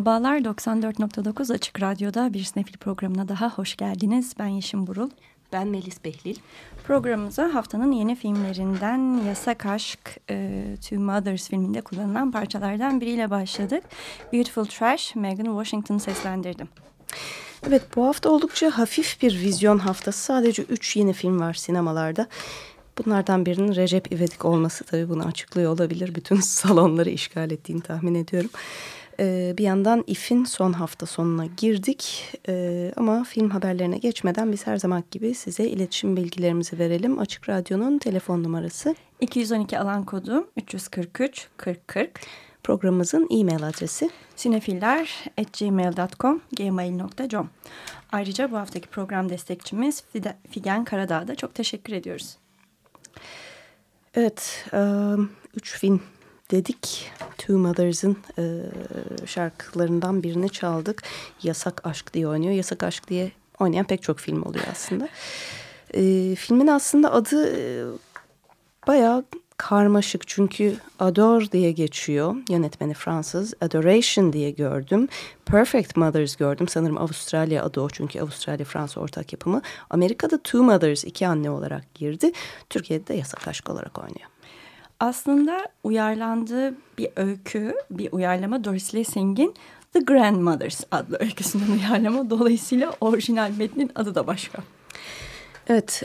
Merhabalar 94.9 Açık Radyo'da bir Snefil programına daha hoş geldiniz. Ben Yeşim Burul. Ben Melis Behlil. Programımıza haftanın yeni filmlerinden Yasak Aşk, e, Two Mothers filminde kullanılan parçalardan biriyle başladık. Beautiful Trash, Megan Washington seslendirdim. Evet bu hafta oldukça hafif bir vizyon haftası. Sadece üç yeni film var sinemalarda. Bunlardan birinin Recep İvedik olması tabii bunu açıklıyor olabilir. Bütün salonları işgal ettiğini tahmin ediyorum. Ee, bir yandan İF'in son hafta sonuna girdik. Ee, ama film haberlerine geçmeden biz her zaman gibi size iletişim bilgilerimizi verelim. Açık Radyo'nun telefon numarası 212 alan kodu 343 4040. Programımızın e-mail adresi sinefiller.gmail.com gmail.com Ayrıca bu haftaki program destekçimiz Figen Karadağ'da çok teşekkür ediyoruz. Evet, üç film dedik. Two Mothers'ın e, şarkılarından birini çaldık. Yasak Aşk diye oynuyor. Yasak Aşk diye oynayan pek çok film oluyor aslında. E, filmin aslında adı e, bayağı karmaşık çünkü Adore diye geçiyor. Yönetmeni Fransız. Adoration diye gördüm. Perfect Mothers gördüm. Sanırım Avustralya adı o çünkü Avustralya Fransa ortak yapımı. Amerika'da Two Mothers iki anne olarak girdi. Türkiye'de de yasak aşk olarak oynuyor. Aslında uyarlandığı bir öykü, bir uyarlama Doris Lessing'in The Grandmothers adlı öyküsünden uyarlama. Dolayısıyla orijinal metnin adı da başka. Evet,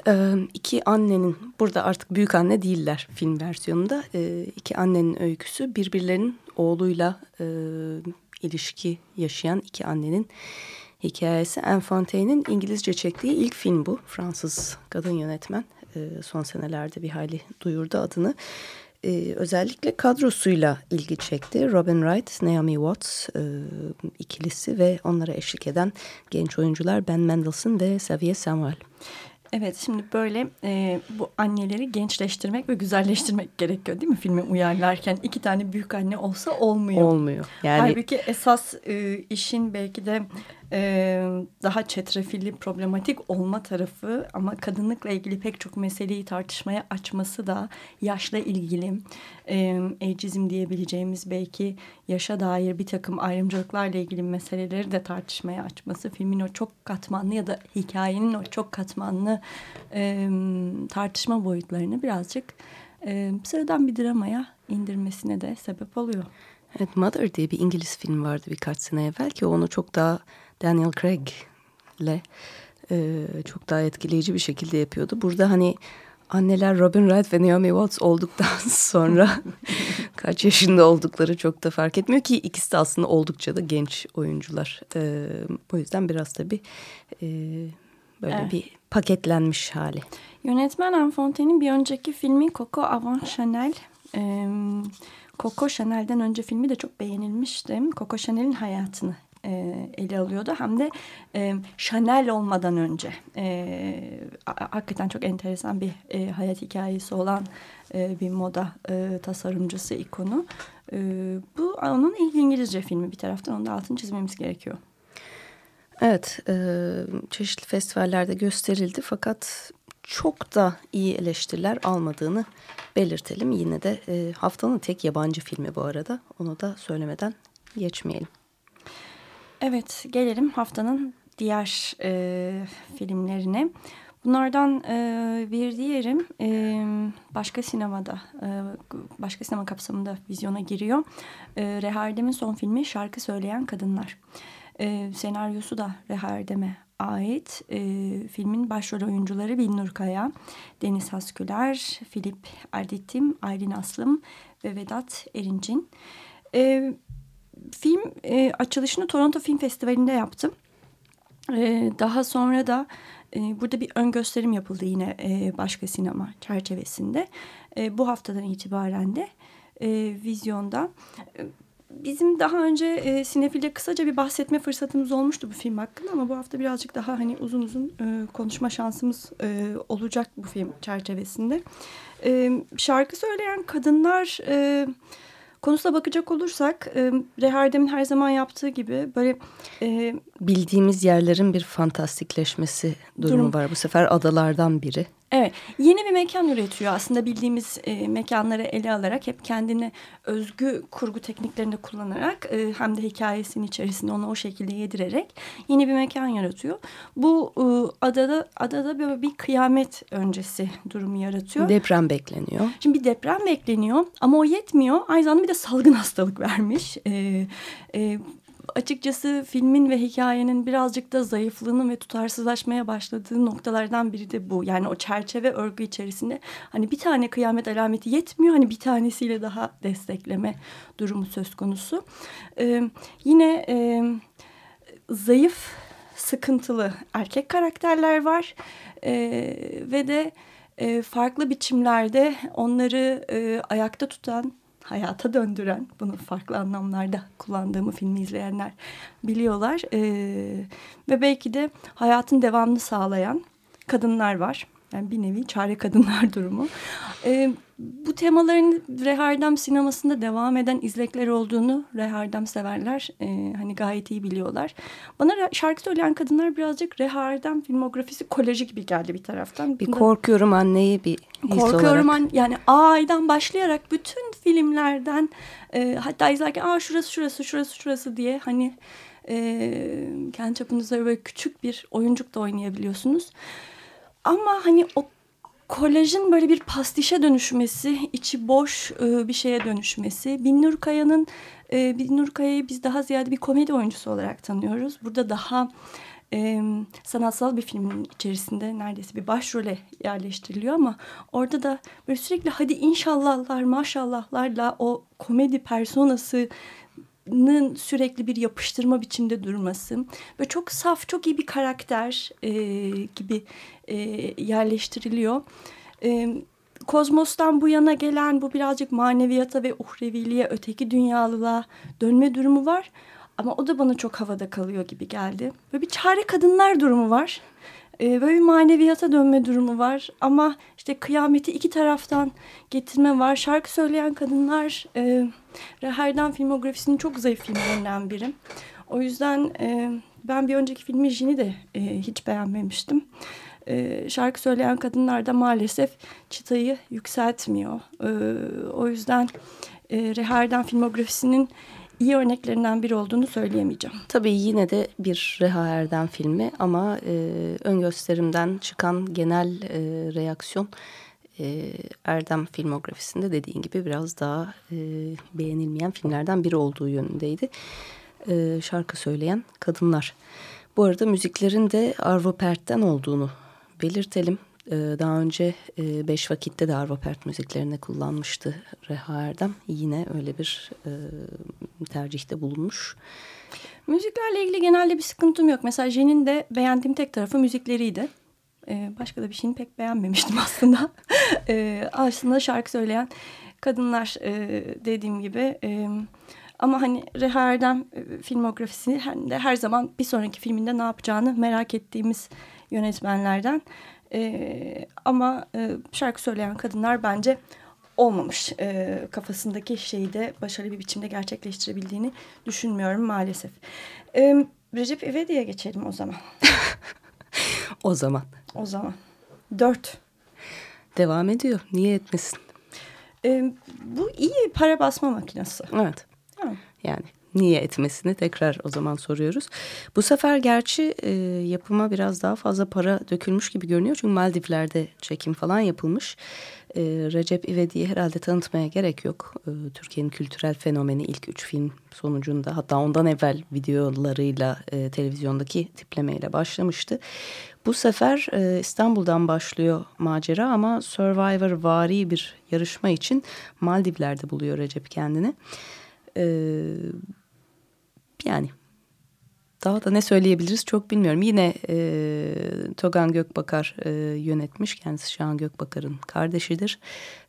iki annenin, burada artık büyük anne değiller film versiyonunda. iki annenin öyküsü birbirlerinin oğluyla ilişki yaşayan iki annenin hikayesi. Anne Fontaine'in İngilizce çektiği ilk film bu. Fransız kadın yönetmen. Son senelerde bir hali duyurdu adını. Özellikle kadrosuyla ilgi çekti. Robin Wright, Naomi Watts ikilisi ve onlara eşlik eden genç oyuncular Ben Mendelsohn ve Xavier Samuel. Evet şimdi böyle e, bu anneleri gençleştirmek ve güzelleştirmek gerekiyor değil mi filmi uyarlarken? iki tane büyük anne olsa olmuyor. Olmuyor. Yani... Halbuki esas e, işin belki de e, daha çetrefilli, problematik olma tarafı ama kadınlıkla ilgili pek çok meseleyi tartışmaya açması da yaşla ilgili, e, ageizm diyebileceğimiz belki yaşa dair bir takım ayrımcılıklarla ilgili meseleleri de tartışmaya açması, filmin o çok katmanlı ya da hikayenin o çok katmanlı e, tartışma boyutlarını birazcık e, sıradan bir dramaya indirmesine de sebep oluyor. Evet Mother diye bir İngiliz film vardı birkaç sene evvel ki onu çok daha Daniel Craig ile e, çok daha etkileyici bir şekilde yapıyordu. Burada hani anneler Robin Wright ve Naomi Watts olduktan sonra kaç yaşında oldukları çok da fark etmiyor ki ikisi de aslında oldukça da genç oyuncular. E, o yüzden biraz tabii e, böyle evet. bir paketlenmiş hali. Yönetmen Anne Fontaine'in bir önceki filmi Coco Avant Chanel. E, Coco Chanel'den önce filmi de çok beğenilmişti. Coco Chanel'in hayatını e, ele alıyordu. Hem de e, Chanel olmadan önce e, hakikaten çok enteresan bir e, hayat hikayesi olan e, bir moda e, tasarımcısı ikonu. E, bu onun ilk İngilizce filmi bir taraftan onu da altını çizmemiz gerekiyor. Evet, e, çeşitli festivallerde gösterildi fakat çok da iyi eleştiriler almadığını belirtelim. Yine de e, haftanın tek yabancı filmi bu arada. Onu da söylemeden geçmeyelim. Evet, gelelim haftanın diğer e, filmlerine. Bunlardan e, bir diğerim e, başka sinemada, e, başka sinema kapsamında vizyona giriyor. E, Rehardem'in son filmi Şarkı Söyleyen Kadınlar. E, senaryosu da Rehardem'e ait. E, filmin başrol oyuncuları Bilnur Kaya, Deniz Hasküler, Filip Erditim, Aylin Aslım ve Vedat Erincin. E, film e, açılışını Toronto Film Festivali'nde yaptım. E, daha sonra da e, burada bir ön gösterim yapıldı yine e, başka sinema çerçevesinde. E, bu haftadan itibaren de e, vizyonda. E, bizim daha önce e, Sinefil'de kısaca bir bahsetme fırsatımız olmuştu bu film hakkında ama bu hafta birazcık daha hani uzun uzun e, konuşma şansımız e, olacak bu film çerçevesinde. E, şarkı söyleyen kadınlar... E, konusuna bakacak olursak e, Rehardem'in her zaman yaptığı gibi böyle... E, Bildiğimiz yerlerin bir fantastikleşmesi durumu durum. var. Bu sefer adalardan biri. Evet, yeni bir mekan üretiyor aslında bildiğimiz e, mekanları ele alarak hep kendine özgü kurgu tekniklerini kullanarak e, hem de hikayesinin içerisinde onu o şekilde yedirerek yeni bir mekan yaratıyor. Bu e, adada adada böyle bir kıyamet öncesi durumu yaratıyor. Deprem bekleniyor. Şimdi bir deprem bekleniyor ama o yetmiyor. Aynı zamanda bir de salgın hastalık vermiş. E, e, açıkçası filmin ve hikayenin birazcık da zayıflığının ve tutarsızlaşmaya başladığı noktalardan biri de bu. Yani o çerçeve örgü içerisinde hani bir tane kıyamet alameti yetmiyor. Hani bir tanesiyle daha destekleme durumu söz konusu. Ee, yine e, zayıf, sıkıntılı erkek karakterler var. Ee, ve de e, farklı biçimlerde onları e, ayakta tutan hayata döndüren, bunu farklı anlamlarda kullandığımı filmi izleyenler biliyorlar. E, ve belki de hayatın devamını sağlayan kadınlar var. Yani bir nevi çare kadınlar durumu. E, bu temaların Rehardem sinemasında devam eden izlekler olduğunu Rehardem severler. E, hani gayet iyi biliyorlar. Bana şarkı söyleyen kadınlar birazcık Rehardem filmografisi kolajı gibi geldi bir taraftan. Bir korkuyorum anneyi bir Korkuyorum an, yani A'dan başlayarak bütün filmlerden e, hatta izlerken Aa, şurası şurası şurası şurası diye hani e, kendi çapınızda böyle küçük bir oyuncuk da oynayabiliyorsunuz. Ama hani o kolajın böyle bir pastişe dönüşmesi, içi boş e, bir şeye dönüşmesi. Binnur Kaya'nın e, Binnur Kaya'yı biz daha ziyade bir komedi oyuncusu olarak tanıyoruz. Burada daha e, sanatsal bir filmin içerisinde neredeyse bir başrole yerleştiriliyor ama orada da böyle sürekli hadi inşallahlar maşallahlarla o komedi personası sürekli bir yapıştırma biçimde durması ve çok saf, çok iyi bir karakter e, gibi e, yerleştiriliyor. E, Kozmos'tan bu yana gelen bu birazcık maneviyata ve uhreviliğe, öteki dünyalılığa dönme durumu var. Ama o da bana çok havada kalıyor gibi geldi. Böyle bir çare kadınlar durumu var. Ee, böyle bir maneviyata dönme durumu var. Ama işte kıyameti iki taraftan getirme var. Şarkı söyleyen kadınlar... E, Reher'den filmografisinin çok zayıf filmlerinden biri. O yüzden e, ben bir önceki filmi Jin'i de e, hiç beğenmemiştim. E, şarkı söyleyen kadınlar da maalesef çıtayı yükseltmiyor. E, o yüzden e, Reher'den filmografisinin iyi örneklerinden biri olduğunu söyleyemeyeceğim. Tabii yine de bir Reha Erdem filmi ama e, ön gösterimden çıkan genel e, reaksiyon e, Erdem filmografisinde dediğin gibi biraz daha e, beğenilmeyen filmlerden biri olduğu yönündeydi. E, şarkı söyleyen kadınlar. Bu arada müziklerin de Arvo Pert'ten olduğunu belirtelim. E, daha önce e, Beş Vakit'te de Arvo Pert müziklerini kullanmıştı Reha Erdem. Yine öyle bir e, tercihte bulunmuş. Müziklerle ilgili genelde bir sıkıntım yok. Mesela Jen'in de beğendiğim tek tarafı müzikleriydi. Ee, başka da bir şeyini pek beğenmemiştim aslında. e, aslında şarkı söyleyen kadınlar e, dediğim gibi. Ama hani Reha Erdem e, filmografisi hani de her zaman bir sonraki filminde ne yapacağını merak ettiğimiz yönetmenlerden. E, ama e, şarkı söyleyen kadınlar bence olmamış. E, kafasındaki şeyi de başarılı bir biçimde gerçekleştirebildiğini düşünmüyorum maalesef. E, Recep İvedik'e geçelim o zaman. o zaman. O zaman. Dört. Devam ediyor. Niye etmesin? Ee, bu iyi para basma makinesi. Evet. Ha. Yani niye etmesini tekrar o zaman soruyoruz. Bu sefer gerçi e, yapıma biraz daha fazla para dökülmüş gibi görünüyor. Çünkü Maldivler'de çekim falan yapılmış. E, Recep İvedik'i herhalde tanıtmaya gerek yok. E, Türkiye'nin kültürel fenomeni ilk üç film sonucunda hatta ondan evvel videolarıyla e, televizyondaki tiplemeyle başlamıştı. Bu sefer e, İstanbul'dan başlıyor macera ama Survivor vari bir yarışma için Maldivler'de buluyor Recep kendini. E, yani daha da ne söyleyebiliriz çok bilmiyorum. Yine e, Togan Gökbakar e, yönetmiş. Kendisi Şahan Gökbakar'ın kardeşidir.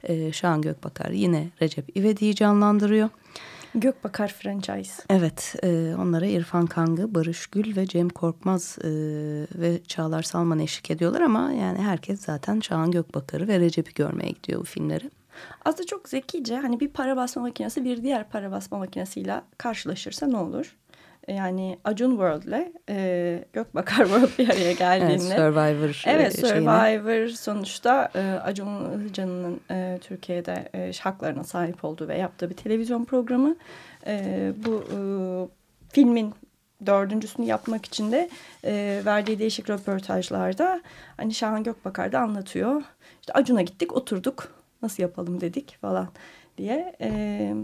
E, Şahan Gökbakar yine Recep İvedik'i canlandırıyor. Gökbakar franchise. Evet, e, onlara İrfan Kangı, Barış Gül ve Cem Korkmaz e, ve Çağlar Salman eşlik ediyorlar ama yani herkes zaten Çağan Gökbakar'ı ve Recep'i görmeye gidiyor bu filmleri. Aslında çok zekice hani bir para basma makinesi bir diğer para basma makinesiyle karşılaşırsa ne olur? yani Acun World'le e, Gökbakar World bir araya geldiğinde. Evet Survivor. Evet Survivor şeyine. sonuçta e, Acun Ilıcan'ın e, Türkiye'de e, haklarına sahip olduğu ve yaptığı bir televizyon programı. E, bu e, filmin dördüncüsünü yapmak için de e, verdiği değişik röportajlarda hani Şahan Gökbakar da anlatıyor. İşte Acun'a gittik oturduk nasıl yapalım dedik falan diye. E,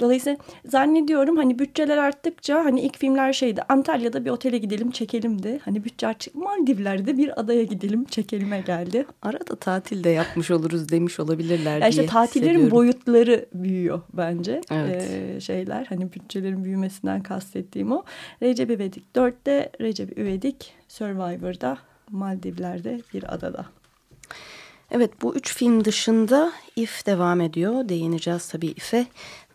dolayısıyla zannediyorum hani bütçeler arttıkça hani ilk filmler şeydi Antalya'da bir otele gidelim çekelimdi. Hani bütçe arttıkça Maldivler'de bir adaya gidelim çekelime geldi. Arada tatil de yapmış oluruz demiş olabilirler ya işte tatillerin boyutları büyüyor bence. Evet. Ee, şeyler hani bütçelerin büyümesinden kastettiğim o. Recep İvedik 4'te Recep İvedik Survivor'da Maldivler'de bir adada. Evet bu üç film dışında If devam ediyor. Değineceğiz tabii If'e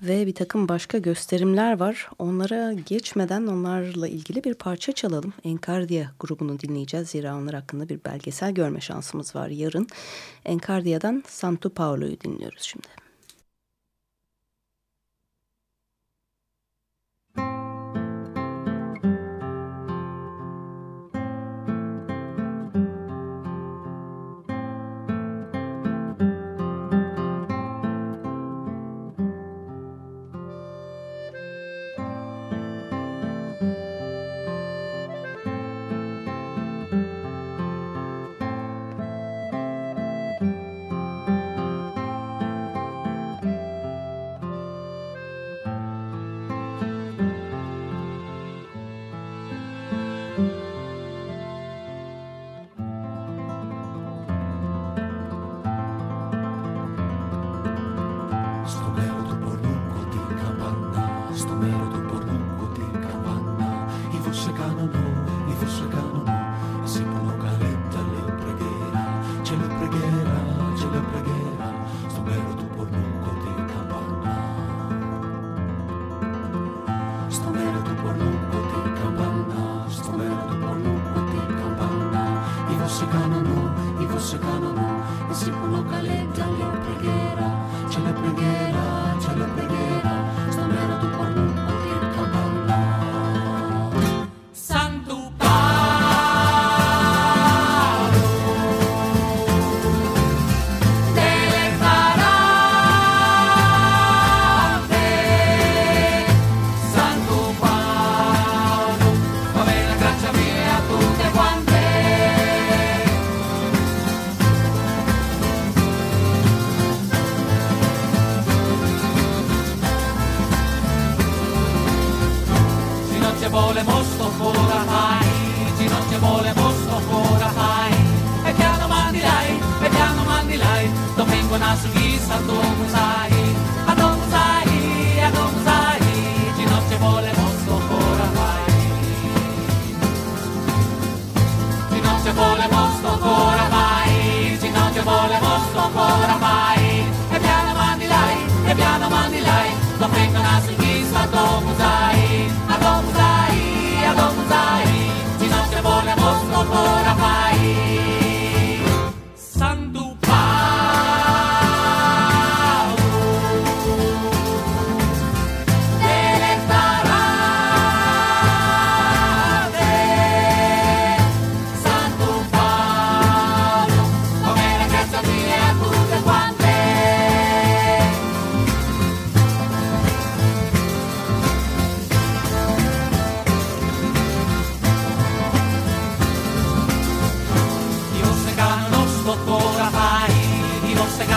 ve bir takım başka gösterimler var. Onlara geçmeden onlarla ilgili bir parça çalalım. Enkardia grubunu dinleyeceğiz. Zira onlar hakkında bir belgesel görme şansımız var yarın. Enkardia'dan Santo Paulo'yu dinliyoruz şimdi.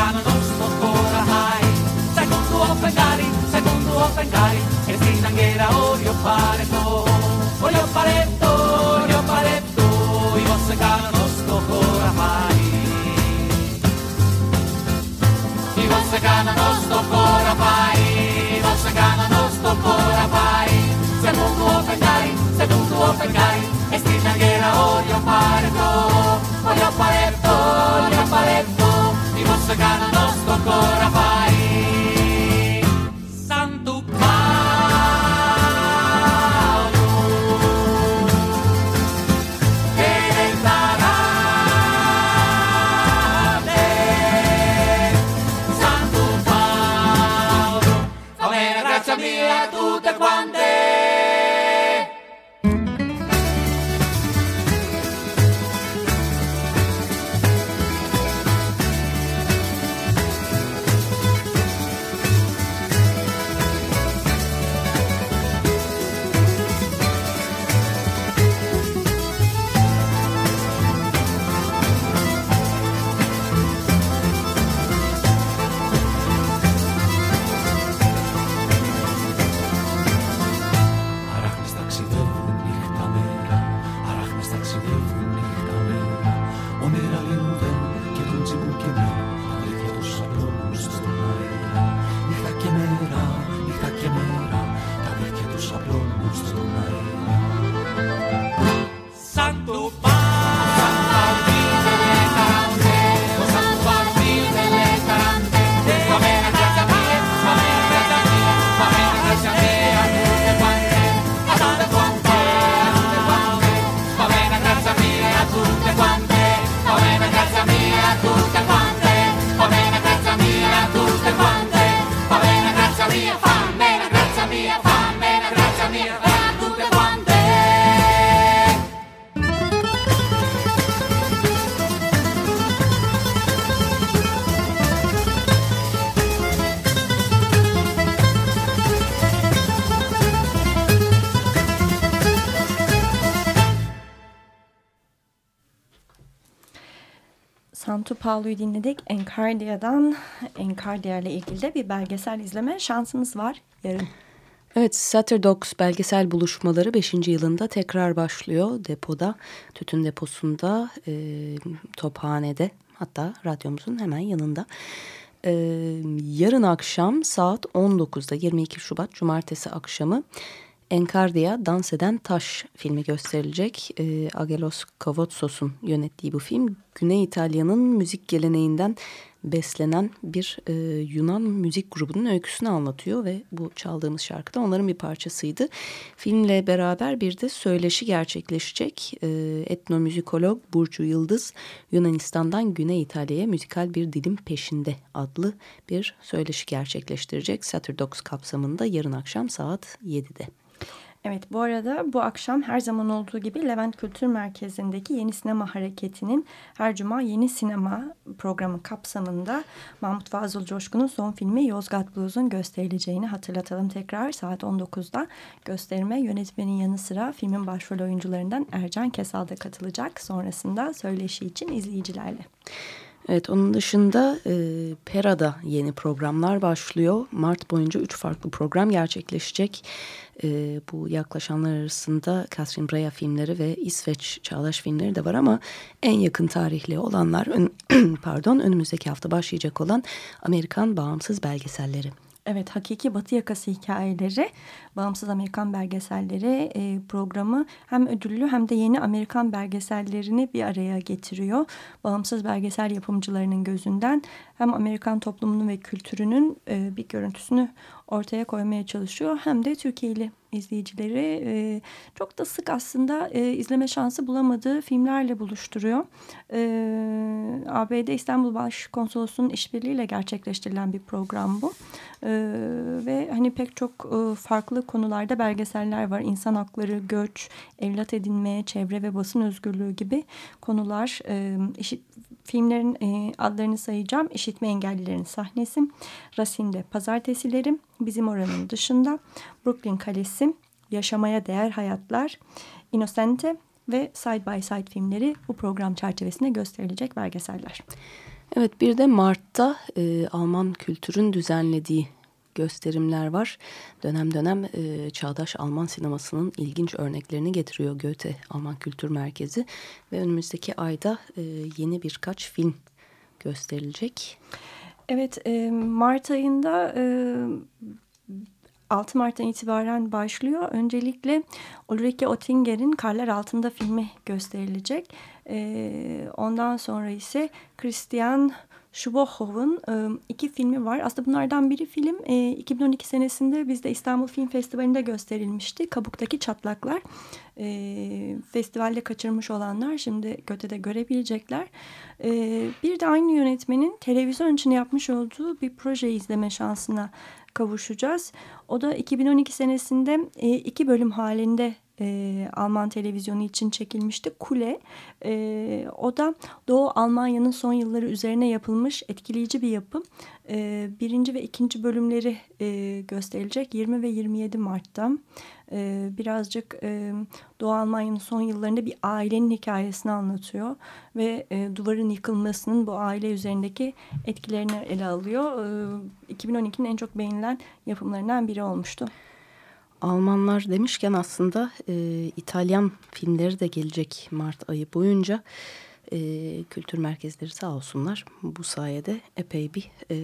Milano non si può oramai Open Offengari, secondo Offengari E si tanghera orio paretto Orio paretto, orio paretto Io se cano non si può oramai Io se cano non si può oramai Io se cano non si può oramai Secondo Offengari, secondo Offengari E si tanghera orio paretto Orio paretto, orio paretto σε κάνω στο χωραφάι schablonenbewustzijn. Paulu'yu dinledik. Encardia'dan Encardia ile ilgili de bir belgesel izleme şansımız var yarın. Evet, Saturdogs belgesel buluşmaları 5. yılında tekrar başlıyor depoda, tütün deposunda, e, tophanede hatta radyomuzun hemen yanında. E, yarın akşam saat 19'da 22 Şubat Cumartesi akşamı Encardia Dans Eden Taş filmi gösterilecek. E, Agelos Kavotsos'un yönettiği bu film Güney İtalya'nın müzik geleneğinden beslenen bir e, Yunan müzik grubunun öyküsünü anlatıyor ve bu çaldığımız şarkı da onların bir parçasıydı. Filmle beraber bir de söyleşi gerçekleşecek. E, etnomüzikolog Burcu Yıldız Yunanistan'dan Güney İtalya'ya müzikal bir dilim peşinde adlı bir söyleşi gerçekleştirecek. Saturdogs kapsamında yarın akşam saat 7'de. Evet bu arada bu akşam her zaman olduğu gibi Levent Kültür Merkezi'ndeki Yeni Sinema Hareketi'nin her cuma yeni sinema programı kapsamında Mahmut Fazıl Coşkun'un son filmi Yozgat Blues'un gösterileceğini hatırlatalım tekrar saat 19'da gösterime yönetmenin yanı sıra filmin başrol oyuncularından Ercan Kesal da katılacak sonrasında söyleşi için izleyicilerle. Evet onun dışında e, Pera'da yeni programlar başlıyor. Mart boyunca üç farklı program gerçekleşecek. E, bu yaklaşanlar arasında Catherine Breya filmleri ve İsveç çağdaş filmleri de var ama en yakın tarihli olanlar ön, pardon önümüzdeki hafta başlayacak olan Amerikan bağımsız belgeselleri. Evet, Hakiki Batı Yakası Hikayeleri, Bağımsız Amerikan Belgeselleri e, programı hem ödüllü hem de yeni Amerikan belgesellerini bir araya getiriyor. Bağımsız belgesel yapımcılarının gözünden hem Amerikan toplumunun ve kültürünün e, bir görüntüsünü ortaya koymaya çalışıyor. Hem de Türkiye'li izleyicileri e, çok da sık aslında e, izleme şansı bulamadığı filmlerle buluşturuyor. E, ABD İstanbul Başkonsolosluğu'nun işbirliğiyle gerçekleştirilen bir program bu. E, ve hani pek çok e, farklı konularda belgeseller var. İnsan hakları, göç, evlat edinme, çevre ve basın özgürlüğü gibi konular. E, işit, filmlerin e, adlarını sayacağım. İşitme engellilerin sahnesi, Rasin'de pazartesilerim, bizim oranın dışında, Brooklyn Kalesi, Yaşamaya Değer Hayatlar, Innocente ve Side by Side filmleri bu program çerçevesinde gösterilecek belgeseller. Evet bir de Mart'ta e, Alman kültürün düzenlediği gösterimler var. Dönem dönem e, çağdaş Alman sinemasının ilginç örneklerini getiriyor Goethe Alman Kültür Merkezi. Ve önümüzdeki ayda e, yeni birkaç film gösterilecek. Evet e, Mart ayında... E, 6 Mart'tan itibaren başlıyor. Öncelikle Ulrike Oettinger'in Karlar Altında filmi gösterilecek. Ee, ondan sonra ise Christian Schwohov'un e, iki filmi var. Aslında bunlardan biri film e, 2012 senesinde bizde İstanbul Film Festivali'nde gösterilmişti. Kabuktaki Çatlaklar. Festivalde kaçırmış olanlar şimdi Göte'de görebilecekler. Bir de aynı yönetmenin televizyon için yapmış olduğu bir proje izleme şansına kavuşacağız. O da 2012 senesinde e, iki bölüm halinde e, Alman televizyonu için çekilmişti. Kule. E, o da Doğu Almanya'nın son yılları üzerine yapılmış etkileyici bir yapım. E, birinci ve ikinci bölümleri e, gösterilecek 20 ve 27 Mart'ta. E, birazcık e, Doğu Almanya'nın son yıllarında bir ailenin hikayesini anlatıyor. Ve e, duvarın yıkılmasının bu aile üzerindeki etkilerini ele alıyor. E, 2012'nin en çok beğenilen yapımlarından biri olmuştu. Almanlar demişken aslında e, İtalyan filmleri de gelecek Mart ayı boyunca. E, kültür merkezleri sağ olsunlar. Bu sayede epey bir e,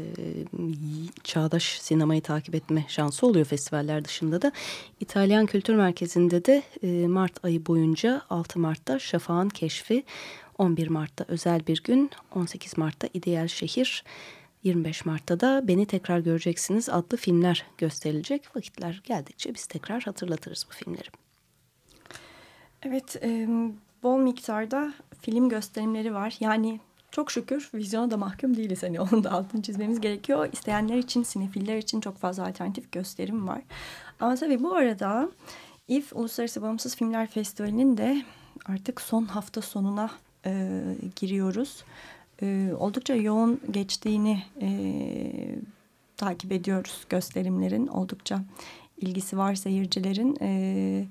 çağdaş sinemayı takip etme şansı oluyor festivaller dışında da. İtalyan Kültür Merkezi'nde de e, Mart ayı boyunca 6 Mart'ta Şafağın Keşfi, 11 Mart'ta Özel Bir Gün, 18 Mart'ta İdeal Şehir, 25 Mart'ta da Beni Tekrar Göreceksiniz adlı filmler gösterilecek. Vakitler geldikçe biz tekrar hatırlatırız bu filmleri. Evet, e, bol miktarda film gösterimleri var. Yani çok şükür vizyona da mahkum değiliz. Hani onun da altını çizmemiz gerekiyor. İsteyenler için, sinefiller için çok fazla alternatif gösterim var. Ama tabii bu arada İF Uluslararası Bağımsız Filmler Festivali'nin de artık son hafta sonuna e, giriyoruz e, oldukça yoğun geçtiğini e, takip ediyoruz gösterimlerin. Oldukça ilgisi var seyircilerin. E,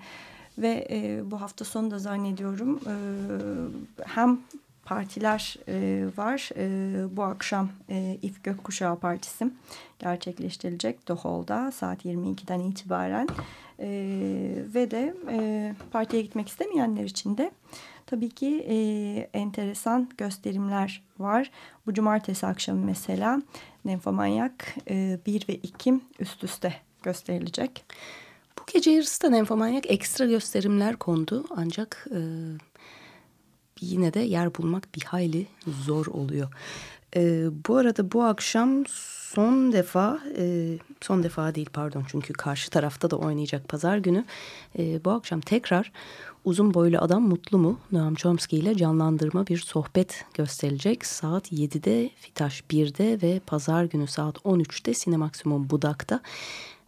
ve e, bu hafta sonu da zannediyorum e, hem partiler e, var. E, bu akşam e, İF Gökkuşağı Partisi gerçekleştirilecek Hall'da saat 22'den itibaren. E, ve de e, partiye gitmek istemeyenler için de tabii ki e, enteresan gösterimler var. Bu cumartesi akşamı mesela Nymphomaniac e, 1 ve 2 üst üste gösterilecek. Bu gece yarısı da Nymphomaniac ekstra gösterimler kondu ancak... E yine de yer bulmak bir hayli zor oluyor. E, bu arada bu akşam son defa, e, son defa değil pardon çünkü karşı tarafta da oynayacak pazar günü. E, bu akşam tekrar Uzun Boylu Adam Mutlu mu Noam Chomsky ile canlandırma bir sohbet gösterilecek. Saat 7'de Fitaş 1'de ve pazar günü saat 13'te Sinemaksimum Budak'ta.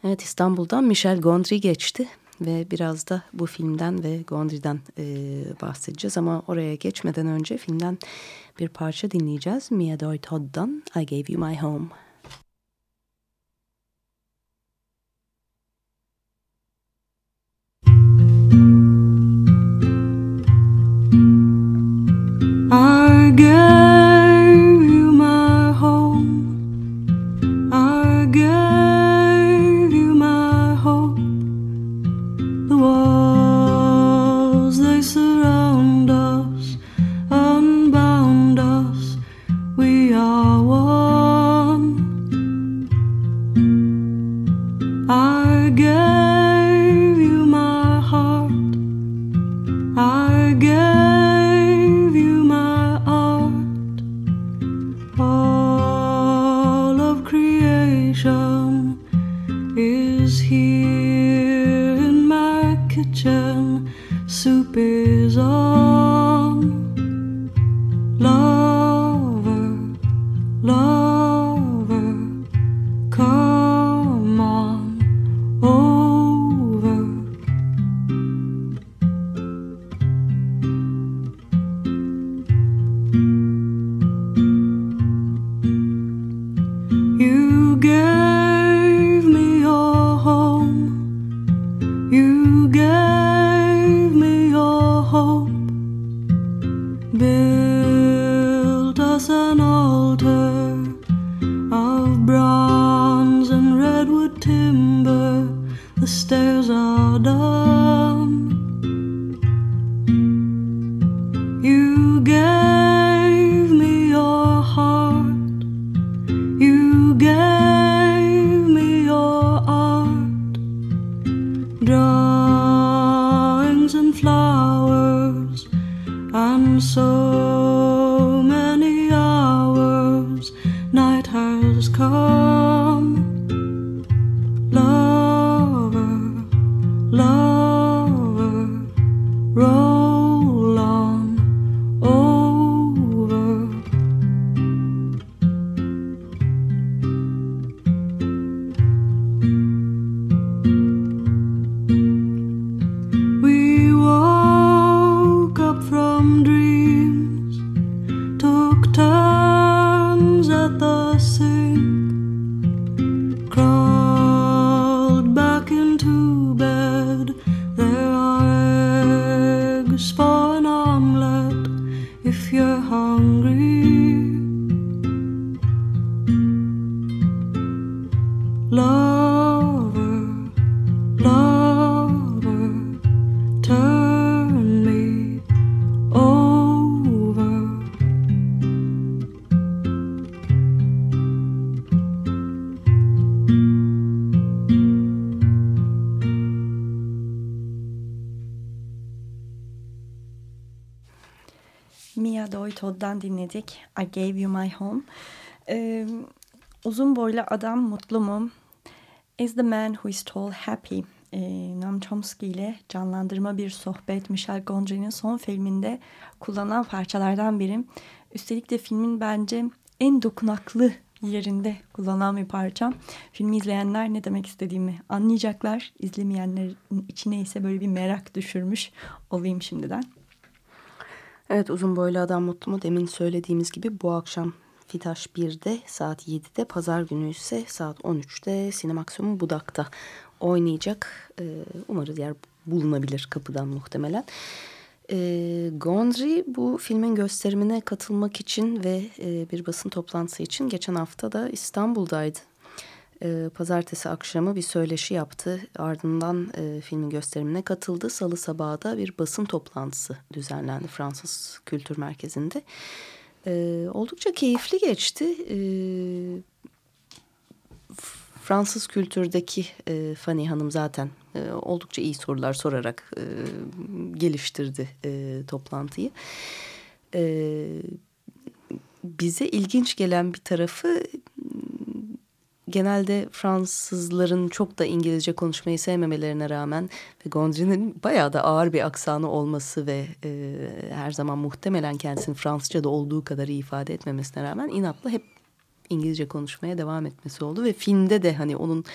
Evet İstanbul'dan Michel Gondry geçti ve biraz da bu filmden ve Gondry'den e, bahsedeceğiz. Ama oraya geçmeden önce filmden bir parça dinleyeceğiz. Mia Doy Todd'dan I Gave You My Home. Todd'dan dinledik. I Gave You My Home. Ee, uzun boylu adam mutlu mu? Is the Man Who Is Tall Happy? Ee, Noam Chomsky ile canlandırma bir sohbet. Michel Gondry'nin son filminde kullanılan parçalardan biri. Üstelik de filmin bence en dokunaklı yerinde kullanılan bir parça. Filmi izleyenler ne demek istediğimi anlayacaklar. İzlemeyenlerin içine ise böyle bir merak düşürmüş olayım şimdiden. Evet uzun boylu adam mutlu mu? Demin söylediğimiz gibi bu akşam Fitaş 1'de saat 7'de pazar günü ise saat 13'te Sinemaksimum Budak'ta oynayacak. Ee, umarız yer bulunabilir kapıdan muhtemelen. E, Gondry bu filmin gösterimine katılmak için ve e, bir basın toplantısı için geçen hafta da İstanbul'daydı. E, pazartesi akşamı bir söyleşi yaptı. Ardından e, filmin gösterimine katıldı. Salı sabahı da bir basın toplantısı düzenlendi Fransız Kültür Merkezi'nde. E, oldukça keyifli geçti. E, Fransız kültürdeki e, Fanny Hanım zaten e, oldukça iyi sorular sorarak e, geliştirdi e, toplantıyı. E, bize ilginç gelen bir tarafı genelde Fransızların çok da İngilizce konuşmayı sevmemelerine rağmen ve Gondry'nin bayağı da ağır bir aksanı olması ve e, her zaman muhtemelen kendisini Fransızca'da olduğu kadar iyi ifade etmemesine rağmen inatla hep İngilizce konuşmaya devam etmesi oldu ve filmde de hani onun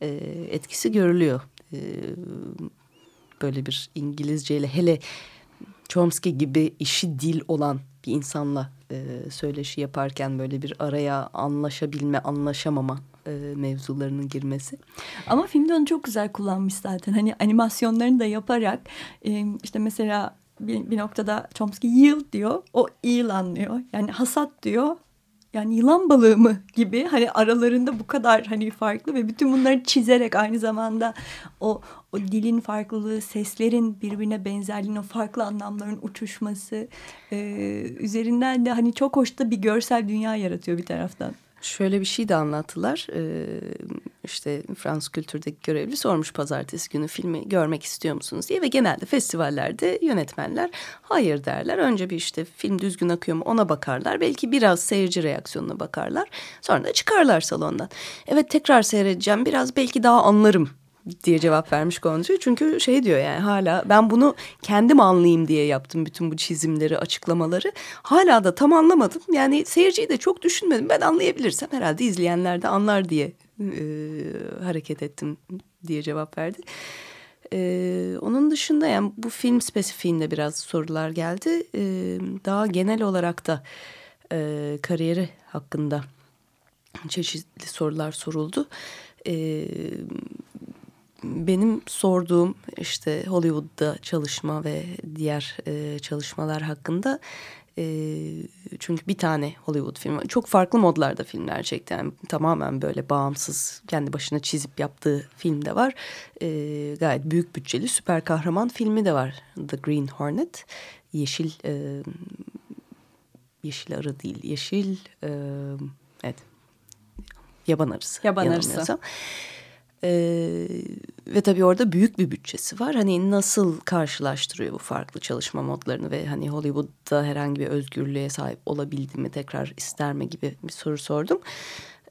e, etkisi görülüyor. E, böyle bir İngilizceyle hele Chomsky gibi işi dil olan bir insanla e, söyleşi yaparken böyle bir araya anlaşabilme, anlaşamama e, mevzularının girmesi. Ama filmde onu çok güzel kullanmış zaten. Hani animasyonlarını da yaparak e, işte mesela bir, bir noktada Chomsky yield diyor. O eel anlıyor. Yani hasat diyor yani yılan balığı mı gibi hani aralarında bu kadar hani farklı ve bütün bunları çizerek aynı zamanda o, o dilin farklılığı, seslerin birbirine benzerliğinin o farklı anlamların uçuşması e, üzerinden de hani çok hoş da bir görsel dünya yaratıyor bir taraftan. Şöyle bir şey de anlattılar. Ee, işte Fransız kültürdeki görevli sormuş pazartesi günü filmi görmek istiyor musunuz diye. Ve genelde festivallerde yönetmenler hayır derler. Önce bir işte film düzgün akıyor mu ona bakarlar. Belki biraz seyirci reaksiyonuna bakarlar. Sonra da çıkarlar salondan. Evet tekrar seyredeceğim biraz belki daha anlarım diye cevap vermiş Gonca. Çünkü şey diyor yani hala ben bunu kendim anlayayım diye yaptım bütün bu çizimleri, açıklamaları. Hala da tam anlamadım. Yani seyirciyi de çok düşünmedim. Ben anlayabilirsem herhalde izleyenler de anlar diye e, hareket ettim diye cevap verdi. Ee, onun dışında yani bu film spesifiğinde biraz sorular geldi. Ee, daha genel olarak da e, kariyeri hakkında çeşitli sorular soruldu. Ee, benim sorduğum işte Hollywood'da çalışma ve diğer e, çalışmalar hakkında e, çünkü bir tane Hollywood filmi çok farklı modlarda filmler çekti. Yani tamamen böyle bağımsız kendi başına çizip yaptığı film de var. E, gayet büyük bütçeli süper kahraman filmi de var. The Green Hornet. Yeşil e, yeşil arı değil yeşil e, evet yaban arısı. Yaban arısı. Ee, ve tabii orada büyük bir bütçesi var. Hani nasıl karşılaştırıyor bu farklı çalışma modlarını ve hani Hollywood'da herhangi bir özgürlüğe sahip olabildi mi tekrar ister mi gibi bir soru sordum.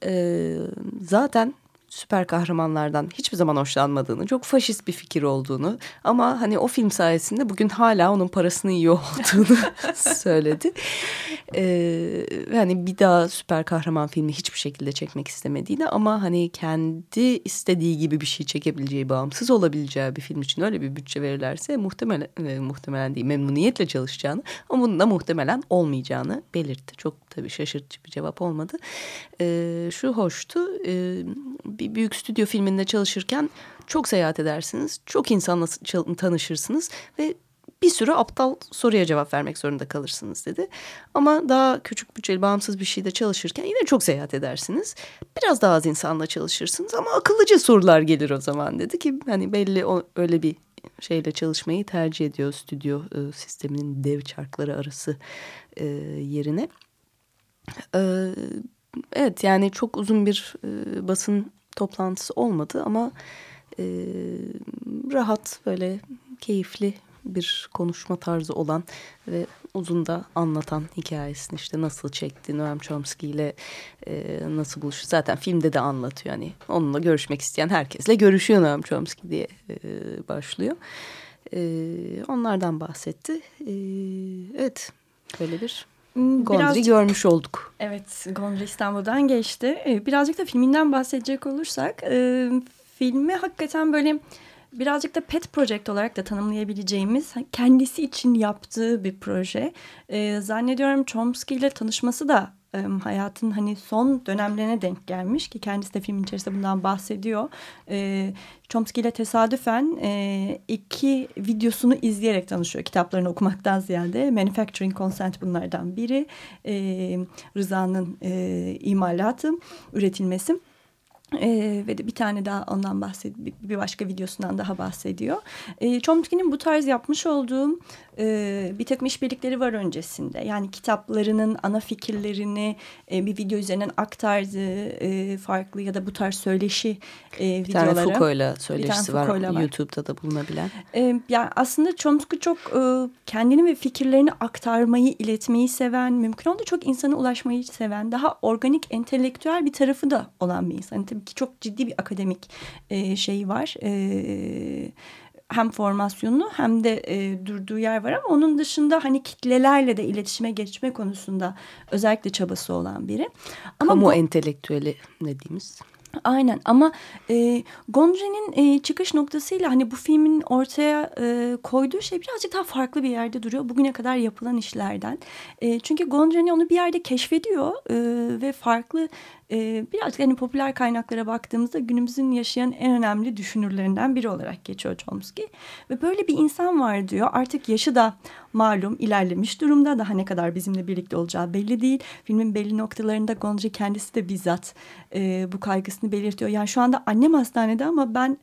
Ee, zaten süper kahramanlardan hiçbir zaman hoşlanmadığını, çok faşist bir fikir olduğunu ama hani o film sayesinde bugün hala onun parasını yiyor olduğunu söyledi. Ee, hani bir daha süper kahraman filmi hiçbir şekilde çekmek istemediğini ama hani kendi istediği gibi bir şey çekebileceği, bağımsız olabileceği bir film için öyle bir bütçe verirlerse muhtemelen, e, muhtemelen değil memnuniyetle çalışacağını ama bunun da muhtemelen olmayacağını belirtti. Çok tabii şaşırtıcı bir cevap olmadı. Ee, şu hoştu, e, bir büyük stüdyo filminde çalışırken çok seyahat edersiniz, çok insanla tanışırsınız ve bir sürü aptal soruya cevap vermek zorunda kalırsınız dedi. Ama daha küçük bütçeli bağımsız bir şeyde çalışırken yine çok seyahat edersiniz. Biraz daha az insanla çalışırsınız ama akıllıca sorular gelir o zaman dedi ki hani belli o, öyle bir şeyle çalışmayı tercih ediyor stüdyo e, sisteminin dev çarkları arası e, yerine. E, evet yani çok uzun bir e, basın toplantısı olmadı ama e, rahat böyle keyifli bir konuşma tarzı olan ve uzun da anlatan hikayesini işte nasıl çekti Noam Chomsky ile e, nasıl buluştu. Zaten filmde de anlatıyor hani onunla görüşmek isteyen herkesle görüşüyor Noam Chomsky diye e, başlıyor. E, onlardan bahsetti. E, evet böyle bir hmm, Gondry görmüş olduk. Evet Gondry İstanbul'dan geçti. E, birazcık da filminden bahsedecek olursak e, filmi hakikaten böyle birazcık da pet project olarak da tanımlayabileceğimiz kendisi için yaptığı bir proje. E, zannediyorum Chomsky ile tanışması da hayatın hani son dönemlerine denk gelmiş ki kendisi de filmin içerisinde bundan bahsediyor. E, Chomsky ile tesadüfen e, iki videosunu izleyerek tanışıyor kitaplarını okumaktan ziyade. Manufacturing Consent bunlardan biri. E, Rıza'nın e, imalatı, üretilmesi. Ee, ve de bir tane daha ondan bahsediyor. Bir başka videosundan daha bahsediyor. Ee, Chomsky'nin bu tarz yapmış olduğum e, bir takım işbirlikleri var öncesinde. Yani kitaplarının ana fikirlerini e, bir video üzerinden aktardığı e, farklı ya da bu tarz söyleşi e, bir videoları. Bir tane Foucault'la söyleşisi var, var YouTube'da da bulunabilen. E, yani aslında Chomsky çok e, kendini ve fikirlerini aktarmayı, iletmeyi seven, mümkün olduğu çok insana ulaşmayı seven, daha organik, entelektüel bir tarafı da olan bir insan. tabii ki çok ciddi bir akademik e, şeyi var. Evet hem formasyonunu hem de e, durduğu yer var ama onun dışında hani kitlelerle de iletişime geçme konusunda özellikle çabası olan biri. Ama Kamu bu, entelektüeli dediğimiz. Aynen ama e, Gondry'nin e, çıkış noktasıyla hani bu filmin ortaya e, koyduğu şey birazcık daha farklı bir yerde duruyor. Bugüne kadar yapılan işlerden. E, çünkü Gondry onu bir yerde keşfediyor e, ve farklı e, birazcık hani popüler kaynaklara baktığımızda günümüzün yaşayan en önemli düşünürlerinden biri olarak geçiyor Chomsky. Ve böyle bir insan var diyor. Artık yaşı da malum ilerlemiş durumda. Daha ne kadar bizimle birlikte olacağı belli değil. Filmin belli noktalarında Gondry kendisi de bizzat e, bu kaygısını belirtiyor. Yani şu anda annem hastanede ama ben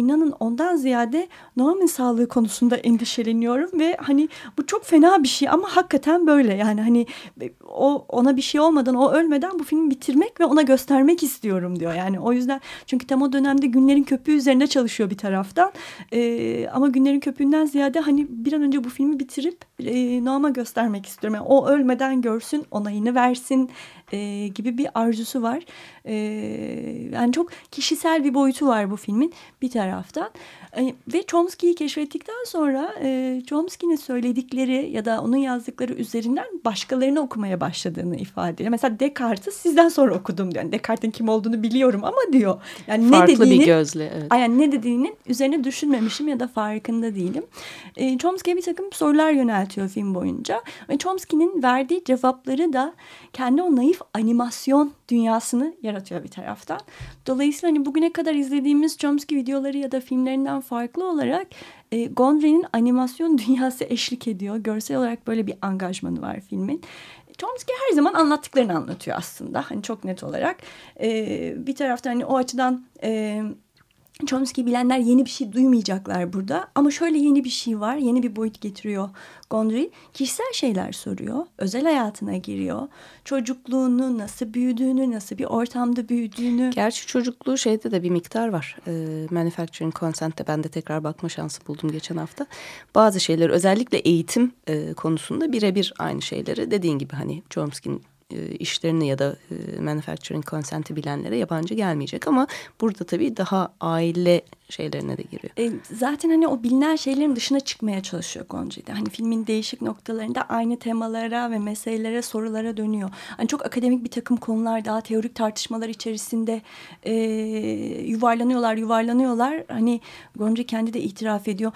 inanın ondan ziyade Noam'ın sağlığı konusunda endişeleniyorum ve hani bu çok fena bir şey ama hakikaten böyle. Yani hani o ona bir şey olmadan o ölmeden bu filmi bitirmek ve ona göstermek istiyorum diyor. Yani o yüzden çünkü tam o dönemde günlerin köpüğü üzerinde çalışıyor bir taraftan. Ee, ama günlerin köpüğünden ziyade hani bir an önce bu filmi bitirip e, Noam'a göstermek istiyorum. Yani o ölmeden görsün onayını versin e, gibi bir arzusu var. E, yani çok kişisel bir boyutu var bu filmin bir taraftan. E, ve Chomsky'yi keşfettikten sonra e, Chomsky'nin söyledikleri ya da onun yazdıkları üzerinden başkalarını okumaya başladığını ifade ediyor. Mesela Descartes'i sizden sonra okudum diyor. Yani Descartes'in kim olduğunu biliyorum ama diyor. Yani Farklı ne dediğinin, bir gözle. Evet. Yani ne dediğinin üzerine düşünmemişim ya da farkında değilim. E, Chomsky'ye bir takım sorular yöneltiyor film boyunca. Ve Chomsky'nin verdiği cevapları da kendi o naif animasyon dünyasını yaratıyor bir taraftan. Dolayısıyla hani bugüne kadar izlediğimiz Chomsky videoları ya da filmlerinden farklı olarak e, Gondry'nin animasyon dünyası eşlik ediyor. Görsel olarak böyle bir angajmanı var filmin. Chomsky her zaman anlattıklarını anlatıyor aslında. Hani çok net olarak. E, bir taraftan hani o açıdan... E, Chomsky bilenler yeni bir şey duymayacaklar burada. Ama şöyle yeni bir şey var. Yeni bir boyut getiriyor Gondry. Kişisel şeyler soruyor. Özel hayatına giriyor. Çocukluğunu, nasıl büyüdüğünü, nasıl bir ortamda büyüdüğünü. Gerçi çocukluğu şeyde de bir miktar var. E, Manufacturing Consent'te ben de tekrar bakma şansı buldum geçen hafta. Bazı şeyler özellikle eğitim e, konusunda birebir aynı şeyleri. Dediğin gibi hani Chomsky'nin işlerini ya da e, manufacturing consent'i bilenlere yabancı gelmeyecek ama burada tabii daha aile şeylerine de giriyor. E, zaten hani o bilinen şeylerin dışına çıkmaya çalışıyor Gonca'da. Hani filmin değişik noktalarında aynı temalara ve meselelere, sorulara dönüyor. Hani çok akademik bir takım konular, daha teorik tartışmalar içerisinde e, yuvarlanıyorlar, yuvarlanıyorlar. Hani Gonca kendi de itiraf ediyor.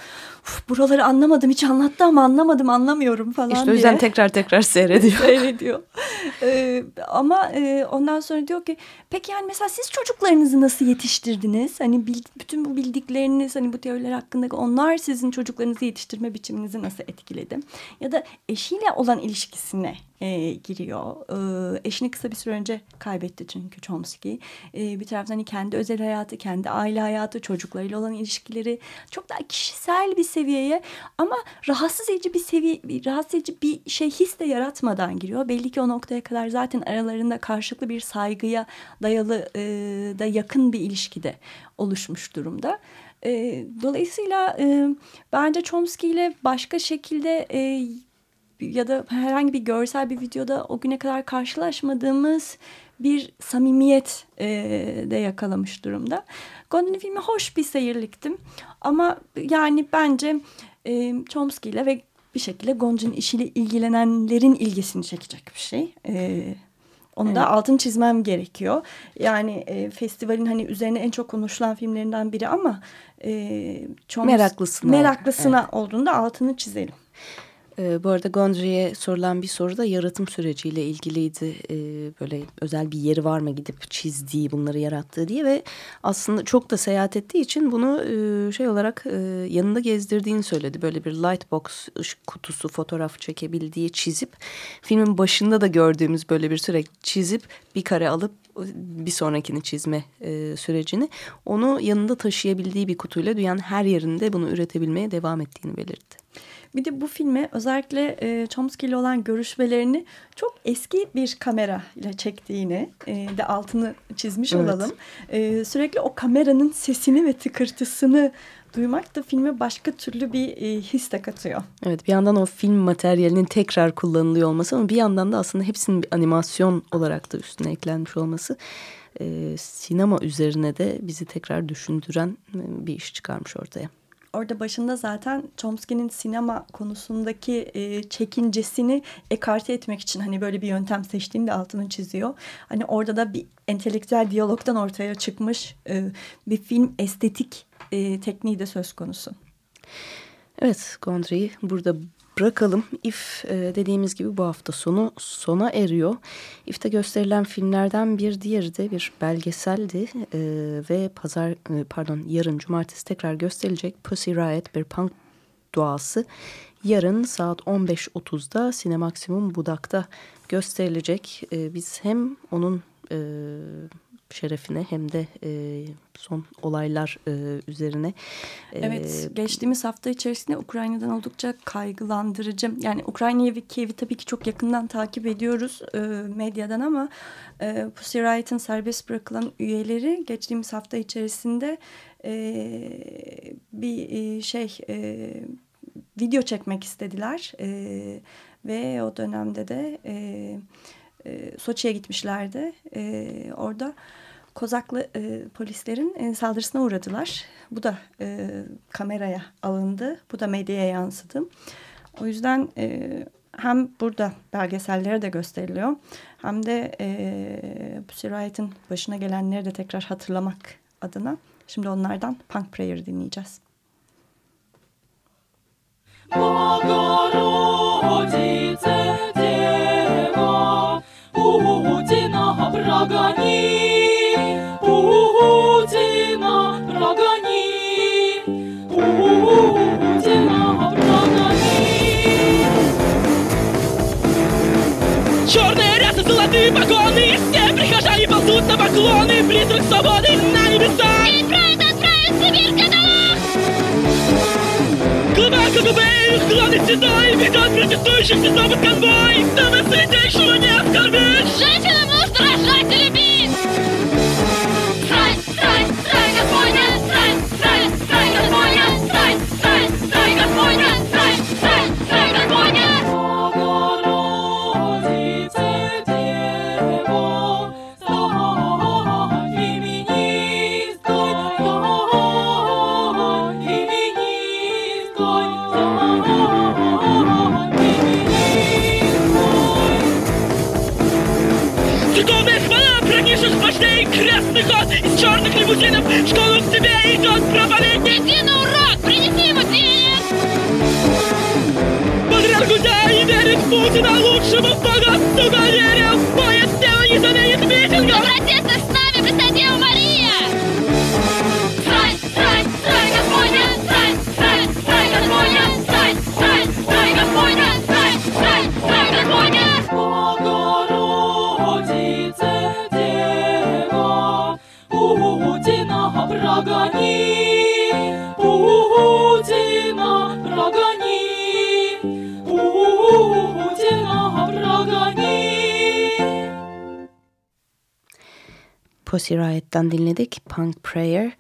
Buraları anlamadım, hiç anlattı ama anlamadım, anlamıyorum falan İşte o yüzden diye. tekrar tekrar seyrediyor. seyrediyor. e, ama e, ondan sonra diyor ki, peki yani mesela siz çocuklarınızı nasıl yetiştirdiniz? Hani bütün bu bildikleriniz hani bu teoriler hakkında onlar sizin çocuklarınızı yetiştirme biçiminizi nasıl etkiledi? Ya da eşiyle olan ilişkisine e, giriyor. E, eşini kısa bir süre önce kaybetti çünkü Chomsky. E, bir taraftan hani kendi özel hayatı, kendi aile hayatı, çocuklarıyla olan ilişkileri çok daha kişisel bir seviyeye ama rahatsız edici bir seviye, rahatsız edici bir şey his de yaratmadan giriyor. Belli ki o noktaya kadar zaten aralarında karşılıklı bir saygıya dayalı e, da yakın bir ilişkide oluşmuş durumda. E, dolayısıyla e, bence Chomsky ile başka şekilde e, ya da herhangi bir görsel bir videoda o güne kadar karşılaşmadığımız bir samimiyet e, de yakalamış durumda. Gondon'un filmi hoş bir seyirliktim ama yani bence e, Chomsky ile ve bir şekilde Gonco'nun işiyle ilgilenenlerin ilgisini çekecek bir şey. E, onu evet. da altın çizmem gerekiyor. Yani e, festivalin hani üzerine en çok konuşulan filmlerinden biri ama e, Choms, meraklısına, meraklısına evet. olduğunda altını çizelim. E, bu arada Gondry'e sorulan bir soru da yaratım süreciyle ilgiliydi. E, böyle özel bir yeri var mı gidip çizdiği, bunları yarattığı diye ve aslında çok da seyahat ettiği için bunu e, şey olarak e, yanında gezdirdiğini söyledi. Böyle bir lightbox ışık kutusu fotoğraf çekebildiği çizip filmin başında da gördüğümüz böyle bir sürekli çizip bir kare alıp bir sonrakini çizme e, sürecini onu yanında taşıyabildiği bir kutuyla dünyanın her yerinde bunu üretebilmeye devam ettiğini belirtti. Bir de bu filme özellikle e, Chomsky ile olan görüşmelerini çok eski bir kamera ile çektiğini e, de altını çizmiş evet. olalım. E, sürekli o kameranın sesini ve tıkırtısını duymak da filme başka türlü bir e, his de katıyor. Evet bir yandan o film materyalinin tekrar kullanılıyor olması ama bir yandan da aslında hepsinin bir animasyon olarak da üstüne eklenmiş olması e, sinema üzerine de bizi tekrar düşündüren e, bir iş çıkarmış ortaya orada başında zaten Chomsky'nin sinema konusundaki e, çekincesini ekarte etmek için hani böyle bir yöntem seçtiğini de altını çiziyor. Hani orada da bir entelektüel diyalogdan ortaya çıkmış e, bir film estetik e, tekniği de söz konusu. Evet Gondry'i burada bırakalım. If e, dediğimiz gibi bu hafta sonu sona eriyor. If'te gösterilen filmlerden bir diğeri de bir belgeseldi e, ve pazar e, pardon yarın cumartesi tekrar gösterilecek Pussy Riot bir punk duası. Yarın saat 15.30'da Sinemaksimum Budak'ta gösterilecek. E, biz hem onun e, şerefine hem de e, son olaylar e, üzerine. E, evet geçtiğimiz hafta içerisinde Ukrayna'dan oldukça kaygılandırıcı. Yani Ukrayna'yı ve Kiev'i tabii ki çok yakından takip ediyoruz e, medyadan ama e, Pussy Riot'ın serbest bırakılan üyeleri geçtiğimiz hafta içerisinde e, bir e, şey e, video çekmek istediler. E, ve o dönemde de... E, e, Soçi'ye gitmişlerdi. E, orada Kozaklı e, polislerin e, saldırısına uğradılar. Bu da e, kameraya alındı. Bu da medyaya yansıdı. O yüzden e, hem burada belgesellere de gösteriliyor hem de e, Pussy Riot'ın başına gelenleri de tekrar hatırlamak adına şimdi onlardan Punk Prayer dinleyeceğiz. Bogorodice Дева, Путина прогони. склоны, призрак свободы на небеса! И правда отправится вверх каналах! Глава КГБ склоны седой, ведет протестующих снова конвой! Там и светящего не оскорбишь! Женщинам или Путиным, что он к тебе идет, проповедник! Иди на ну, урок, принеси ему денег! Подрагуда и верит в Путина лучшему в богатство доверия! Поезд тела не заменит митинга! Обратись Pussy Riot'tan dinledik Punk Prayer.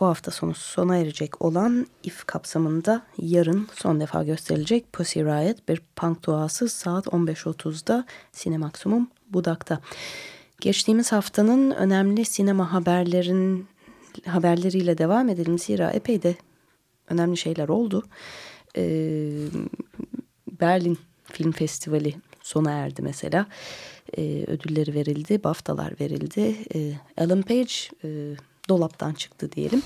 Bu hafta sonu sona erecek olan If kapsamında yarın son defa gösterilecek Pussy Riot bir punk duası saat 15.30'da Sinemaksimum Budak'ta. Geçtiğimiz haftanın önemli sinema haberlerin haberleriyle devam edelim. Zira epey de önemli şeyler oldu. Ee, Berlin Film Festivali sona erdi mesela. Ee, ödülleri verildi, BAFTA'lar verildi. Ee, Alan Page e, dolaptan çıktı diyelim.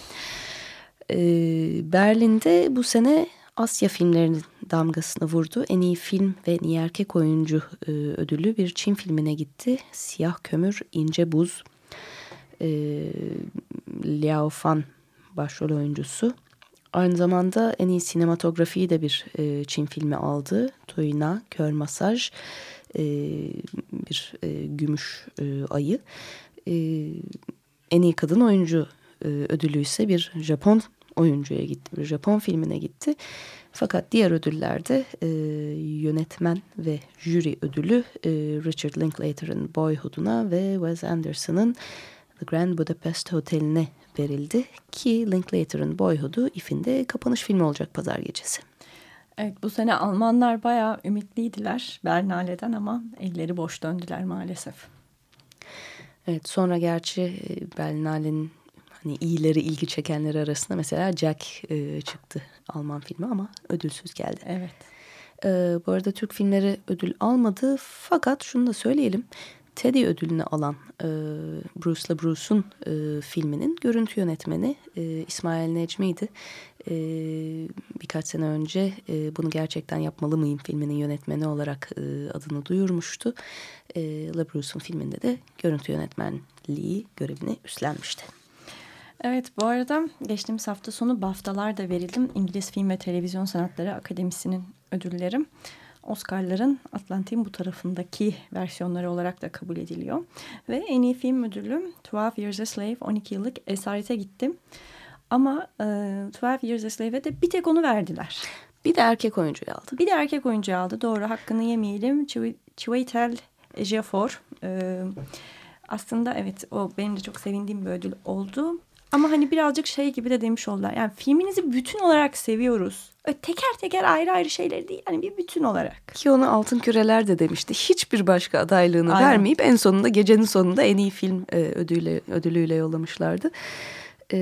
Ee, Berlin'de bu sene Asya filmlerini damgasını vurdu. En iyi film ve en iyi erkek oyuncu e, ödülü bir Çin filmine gitti. Siyah Kömür, İnce Buz. E, Liao Fan başrol oyuncusu. Aynı zamanda en iyi sinematografiyi de bir e, Çin filmi aldı. Toyna, Kör Masaj, e, bir e, gümüş e, ayı. E, en iyi kadın oyuncu e, ödülü ise bir Japon oyuncuya gitti. Bir Japon filmine gitti. Fakat diğer ödüllerde e, yönetmen ve jüri ödülü e, Richard Linklater'ın Boyhood'una ve Wes Anderson'ın The Grand Budapest Hotel'ine verildi. Ki Linklater'ın Boyhood'u İF'inde kapanış filmi olacak pazar gecesi. Evet bu sene Almanlar bayağı ümitliydiler Bernale'den ama elleri boş döndüler maalesef. Evet sonra gerçi e, Berlinale'nin hani iyileri ilgi çekenleri arasında mesela Jack e, çıktı Alman filmi ama ödülsüz geldi. Evet. E, bu arada Türk filmleri ödül almadı fakat şunu da söyleyelim. Teddy ödülünü alan e, Bruce'la Bruce'un e, filminin görüntü yönetmeni e, İsmail Necmi'ydi. E, birkaç sene önce e, bunu gerçekten yapmalı mıyım filminin yönetmeni olarak e, adını duyurmuştu. E, La Bruce'un filminde de görüntü yönetmenliği görevini üstlenmişti. Evet bu arada geçtiğimiz hafta sonu BAFTA'lar da verildim. İngiliz Film ve Televizyon Sanatları Akademisi'nin ödülleri. Oscar'ların Atlantik'in bu tarafındaki versiyonları olarak da kabul ediliyor. Ve en iyi film ödülü 12 Years a Slave 12 yıllık esarete gittim. Ama e, 12 Years a Slave'e de bir tek onu verdiler. Bir de erkek oyuncuyu aldı. Bir de erkek oyuncu aldı. Doğru hakkını yemeyelim. Chiwetel Ejiofor. E, aslında evet o benim de çok sevindiğim bir ödül oldu. Ama hani birazcık şey gibi de demiş oldular. Yani filminizi bütün olarak seviyoruz. Öyle teker teker ayrı ayrı şeyleri değil. Yani bir bütün olarak. Ki onu Altın Küreler de demişti. Hiçbir başka adaylığını Aynen. vermeyip en sonunda gecenin sonunda en iyi film e, ödüyle, ödülüyle yollamışlardı. E,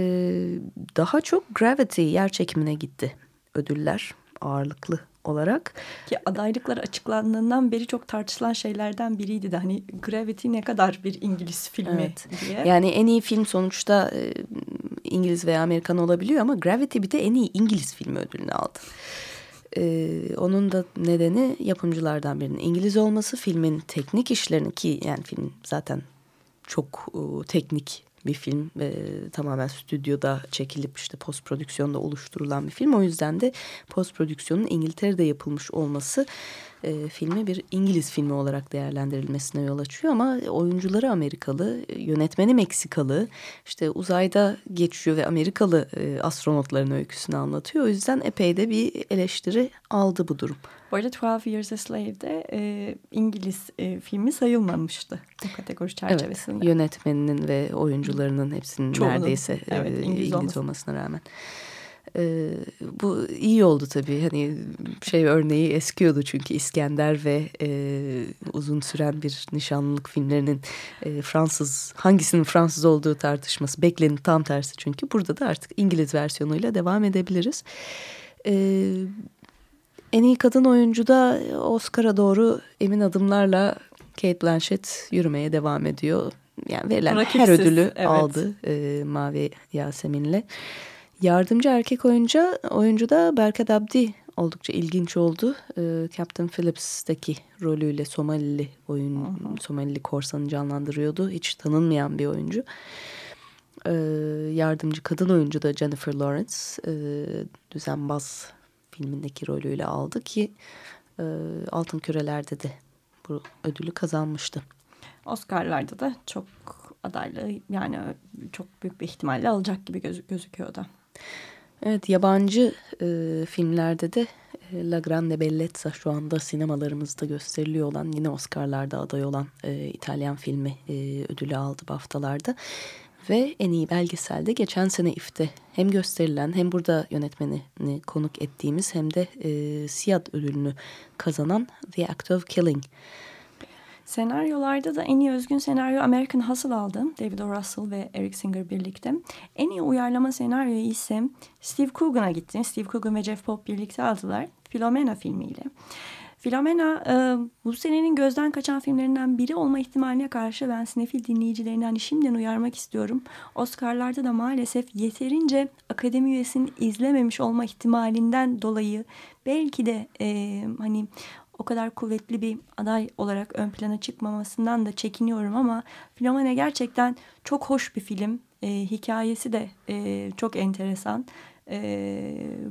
daha çok Gravity yer çekimine gitti ödüller ağırlıklı olarak. Ki adaylıklar açıklandığından beri çok tartışılan şeylerden biriydi de hani Gravity ne kadar bir İngiliz filmi Evet. diye. Yani en iyi film sonuçta e, İngiliz veya Amerikan olabiliyor ama Gravity bir de en iyi İngiliz filmi ödülünü aldı. E, onun da nedeni yapımcılardan birinin İngiliz olması filmin teknik işlerini ki yani film zaten çok e, teknik bir film e, tamamen stüdyoda çekilip işte post prodüksiyonda oluşturulan bir film. O yüzden de post prodüksiyonun İngiltere'de yapılmış olması e, filmi bir İngiliz filmi olarak değerlendirilmesine yol açıyor ama oyuncuları Amerikalı, yönetmeni Meksikalı, işte uzayda geçiyor ve Amerikalı e, astronotların öyküsünü anlatıyor. O yüzden epey de bir eleştiri aldı bu durum. Bu arada 12 Years a Slave'de e, İngiliz e, filmi sayılmamıştı bu kategori çerçevesinde. Evet, yönetmeninin ve oyuncularının hepsinin Çoğunun, neredeyse evet, e, İngiliz İngiliz, olması. olmasına rağmen. E, bu iyi oldu tabii. Hani şey örneği eskiyordu çünkü İskender ve e, uzun süren bir nişanlılık filmlerinin e, Fransız hangisinin Fransız olduğu tartışması beklenin tam tersi çünkü burada da artık İngiliz versiyonuyla devam edebiliriz. E, en iyi kadın oyuncuda Oscar'a doğru emin adımlarla Kate Blanchett yürümeye devam ediyor. Yani verilen her Rakipsiz, ödülü evet. aldı e, Mavi Yasemin'le. Yardımcı erkek oyuncu, oyuncu da Berkat Abdi oldukça ilginç oldu. E, Captain Phillips'teki rolüyle Somalili oyun, Somalili korsanı canlandırıyordu. Hiç tanınmayan bir oyuncu. E, yardımcı kadın oyuncu da Jennifer Lawrence. E, düzenbaz filmindeki rolüyle aldı ki e, Altın Küreler'de de bu ödülü kazanmıştı. Oscar'larda da çok adaylı yani çok büyük bir ihtimalle alacak gibi gözü gözüküyor da. Evet yabancı e, filmlerde de e, La Grande Bellezza şu anda sinemalarımızda gösteriliyor olan yine Oscar'larda aday olan e, İtalyan filmi e, ödülü aldı BAFTA'larda. Ve en iyi belgeselde geçen sene İF'te hem gösterilen hem burada yönetmenini konuk ettiğimiz hem de e, Siyad ödülünü kazanan The Act of Killing. Senaryolarda da en iyi özgün senaryo American Hustle aldı. David O. Russell ve Eric Singer birlikte. En iyi uyarlama senaryoyu ise Steve Coogan'a gitti. Steve Coogan ve Jeff Pope birlikte aldılar. Philomena filmiyle. Filomena e, bu senenin gözden kaçan filmlerinden biri olma ihtimaline karşı ben sinefil dinleyicilerini hani şimdiden uyarmak istiyorum. Oscar'larda da maalesef yeterince akademi üyesini izlememiş olma ihtimalinden dolayı belki de e, hani o kadar kuvvetli bir aday olarak ön plana çıkmamasından da çekiniyorum ama Filomena gerçekten çok hoş bir film. E, hikayesi de e, çok enteresan. E,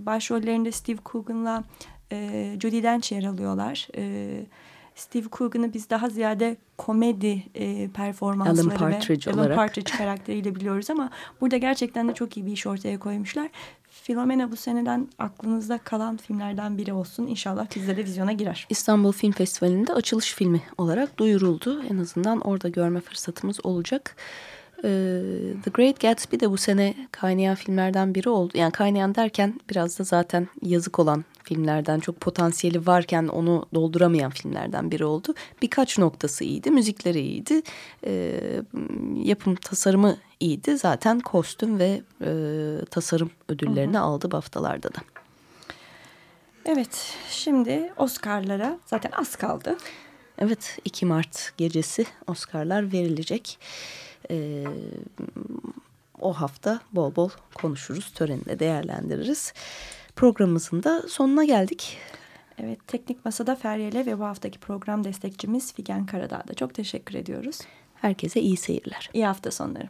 başrollerinde Steve Coogan'la e, Judi Dench yer alıyorlar. E, Steve Coogan'ı biz daha ziyade komedi e, performansları Alan Partridge ve Alan olarak. Partridge karakteriyle biliyoruz ama burada gerçekten de çok iyi bir iş ortaya koymuşlar. Filomena bu seneden aklınızda kalan filmlerden biri olsun. İnşallah bizde de vizyona girer. İstanbul Film Festivali'nde açılış filmi olarak duyuruldu. En azından orada görme fırsatımız olacak. Ee, The Great Gatsby de bu sene kaynayan filmlerden biri oldu. Yani kaynayan derken biraz da zaten yazık olan filmlerden çok potansiyeli varken onu dolduramayan filmlerden biri oldu. Birkaç noktası iyiydi, müzikleri iyiydi, e, yapım tasarımı iyiydi. Zaten kostüm ve e, tasarım ödüllerini aldı BAFTA'larda da. Evet şimdi Oscar'lara zaten az kaldı. Evet 2 Mart gecesi Oscar'lar verilecek. Ee, o hafta bol bol konuşuruz, töreninde değerlendiririz. Programımızın da sonuna geldik. Evet Teknik Masa'da Feryal'e ve bu haftaki program destekçimiz Figen Karadağ'da çok teşekkür ediyoruz. Herkese iyi seyirler. İyi hafta sonları.